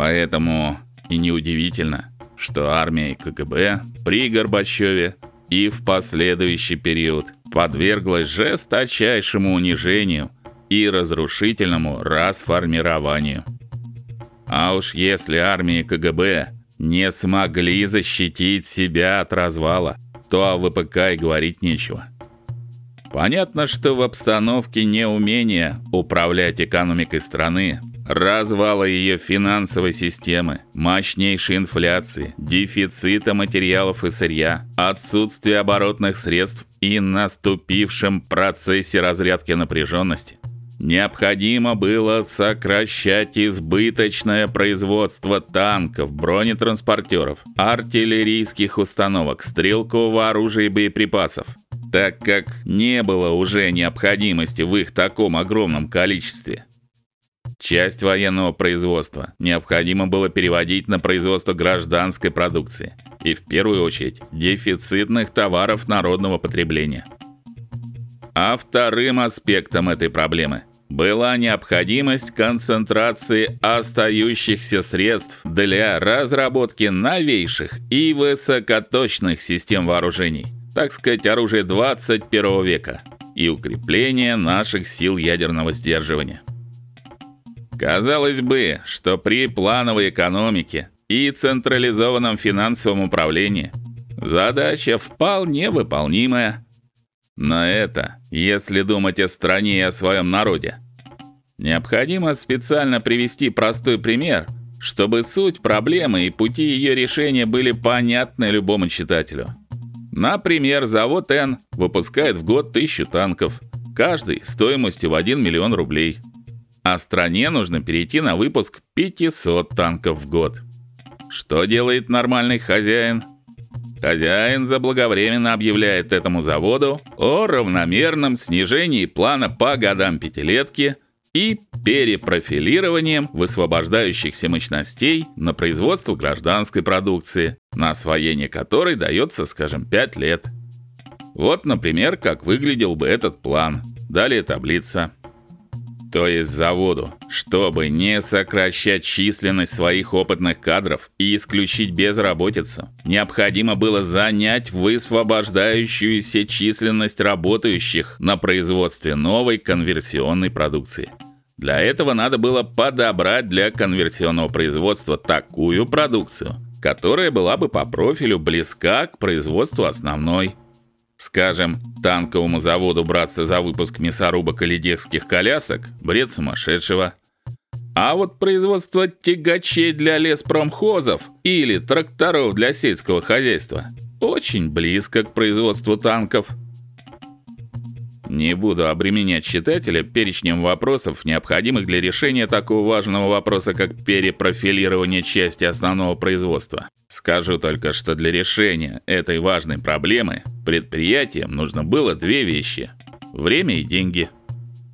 Поэтому и неудивительно, что армия и КГБ при Горбачеве и в последующий период подверглась жесточайшему унижению и разрушительному расформированию. А уж если армия и КГБ не смогли защитить себя от развала, то о ВПК и говорить нечего. Понятно, что в обстановке неумения управлять экономикой страны, развала ее финансовой системы, мощнейшей инфляции, дефицита материалов и сырья, отсутствия оборотных средств и наступившем процессе разрядки напряженности, необходимо было сокращать избыточное производство танков, бронетранспортеров, артиллерийских установок, стрелкового оружия и боеприпасов так как не было уже необходимости в их таком огромном количестве. Часть военного производства необходимо было переводить на производство гражданской продукции и в первую очередь дефицитных товаров народного потребления. А вторым аспектом этой проблемы была необходимость концентрации остающихся средств для разработки новейших и высокоточных систем вооружений так сказать, оружие 21 века и укрепление наших сил ядерного сдерживания. Казалось бы, что при плановой экономике и централизованном финансовом управлении задача вполне выполнимая. Но это, если думать о стране и о своем народе. Необходимо специально привести простой пример, чтобы суть проблемы и пути ее решения были понятны любому читателю. Например, завод Н выпускает в год тысячу танков, каждый стоимостью в 1 миллион рублей. А стране нужно перейти на выпуск 500 танков в год. Что делает нормальный хозяин? Хозяин заблаговременно объявляет этому заводу о равномерном снижении плана по годам пятилетки – и перепрофилированием высвобождающихся мощностей на производство гражданской продукции, на освоение которой дается, скажем, 5 лет. Вот, например, как выглядел бы этот план. Далее таблица. То есть заводу, чтобы не сокращать численность своих опытных кадров и исключить безработицу, необходимо было занять высвобождающуюся численность работающих на производстве новой конверсионной продукции. Для этого надо было подобрать для конверсионного производства такую продукцию, которая была бы по профилю близка к производству основной. Скажем, танковому заводу браться за выпуск мясорубок или детских колясок бред сумасшедшего. А вот производство тягачей для леспромхозов или тракторов для сельского хозяйства очень близко к производству танков. Не буду обременять читателя перечнем вопросов, необходимых для решения такого важного вопроса, как перепрофилирование части основного производства. Скажу только, что для решения этой важной проблемы предприятиям нужно было две вещи: время и деньги.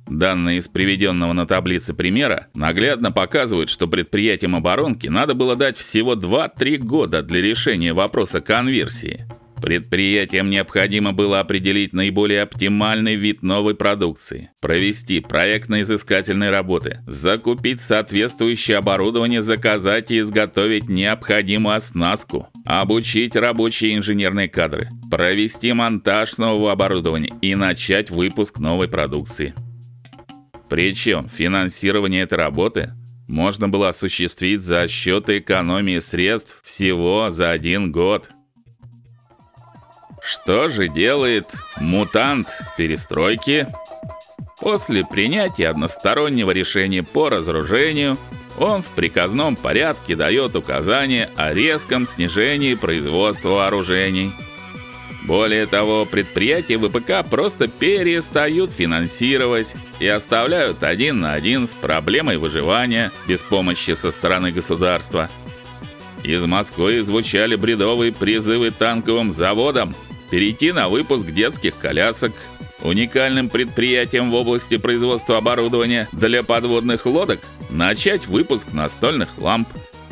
Данные из приведенного на таблице примера наглядно показывают, что предприятиям оборонки надо было дать всего 2-3 года для решения вопроса конверсии. Предприятиям необходимо было определить наиболее оптимальный вид новой продукции, провести проектно-изыскательные работы, закупить соответствующее оборудование, заказать и изготовить необходимую оснастку, обучить рабочие инженерные кадры, провести монтаж нового оборудования и начать выпуск новой продукции. Причем финансирование этой работы можно было осуществить за счет экономии средств всего за один год – что же делает мутант перестройки? После принятия одностороннего решения по разоружению, он в приказном порядке дает указание о резком снижении производства вооружений. Более того, предприятия ВПК просто перестают финансировать и оставляют один на один с проблемой выживания без помощи со стороны государства. Из Москвы звучали бредовые призывы танковым заводам перейти на выпуск детских колясок, уникальным предприятием в области производства оборудования для подводных лодок начать выпуск настольных ламп,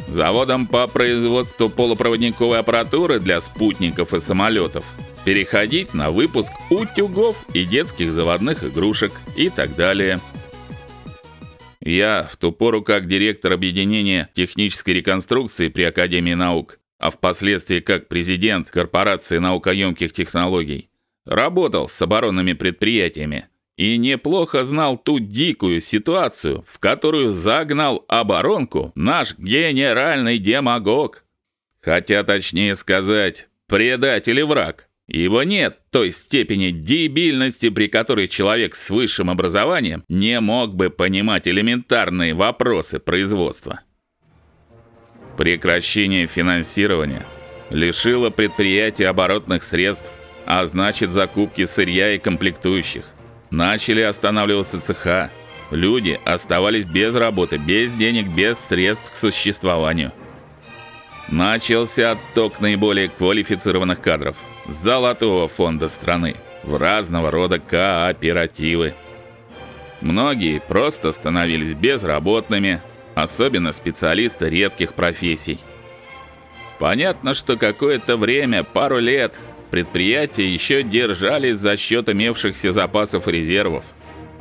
заводом по производству полупроводниковой аппаратуры для спутников и самолетов, переходить на выпуск утюгов и детских заводных игрушек и так далее. Я в ту пору как директор объединения технической реконструкции при Академии наук, а впоследствии как президент корпорации наукоемких технологий, работал с оборонными предприятиями и неплохо знал ту дикую ситуацию, в которую загнал оборонку наш генеральный демагог. Хотя точнее сказать, предатель и враг. Ибо нет той степени дебильности, при которой человек с высшим образованием не мог бы понимать элементарные вопросы производства. Прекращение финансирования лишило предприятия оборотных средств, а значит закупки сырья и комплектующих. Начали останавливаться цеха. Люди оставались без работы, без денег, без средств к существованию. Начался отток наиболее квалифицированных кадров с золотого фонда страны в разного рода кооперативы. Многие просто становились безработными, особенно специалисты редких профессий. Понятно, что какое-то время, пару лет, предприятия еще держались за счет имевшихся запасов и резервов.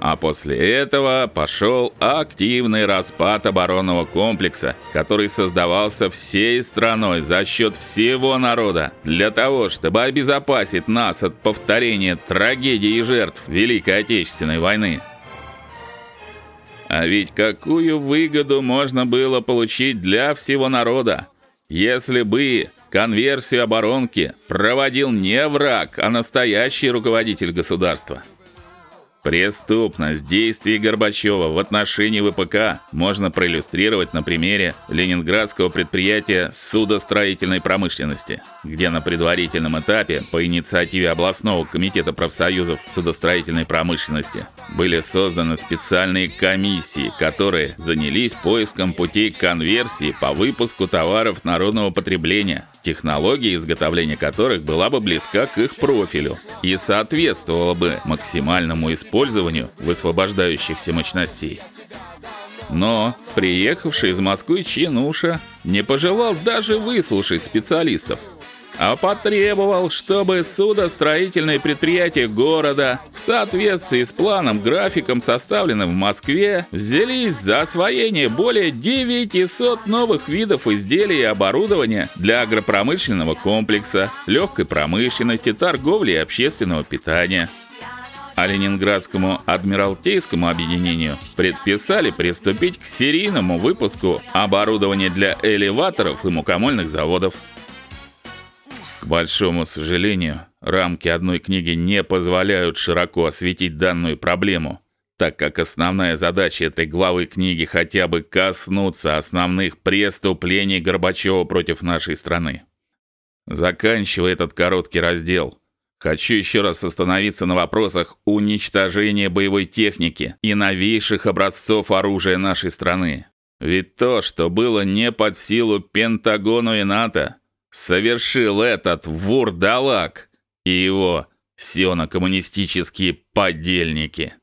А после этого пошел активный распад оборонного комплекса, который создавался всей страной за счет всего народа для того, чтобы обезопасить нас от повторения трагедий и жертв Великой Отечественной войны. А ведь какую выгоду можно было получить для всего народа, если бы конверсию оборонки проводил не враг, а настоящий руководитель государства. Преступность. Действий Горбачева в отношении ВПК можно проиллюстрировать на примере ленинградского предприятия судостроительной промышленности, где на предварительном этапе по инициативе областного комитета профсоюзов судостроительной промышленности были созданы специальные комиссии, которые занялись поиском путей конверсии по выпуску товаров народного потребления, технология изготовления которых была бы близка к их профилю и соответствовала бы максимальному использованию использованию высвобождающихся мощностей. Но приехавший из Москвы Чинуша не пожелал даже выслушать специалистов, а потребовал, чтобы судостроительные предприятия города в соответствии с планом, графиком, составленным в Москве, взялись за освоение более 900 новых видов изделий и оборудования для агропромышленного комплекса, легкой промышленности, торговли и общественного питания а Ленинградскому Адмиралтейскому объединению предписали приступить к серийному выпуску оборудования для элеваторов и мукомольных заводов. К большому сожалению, рамки одной книги не позволяют широко осветить данную проблему, так как основная задача этой главы книги хотя бы коснуться основных преступлений Горбачева против нашей страны. Заканчивая этот короткий раздел, Хочу еще раз остановиться на вопросах уничтожения боевой техники и новейших образцов оружия нашей страны. Ведь то, что было не под силу Пентагону и НАТО, совершил этот вурдалак и его сиономо-коммунистические подельники.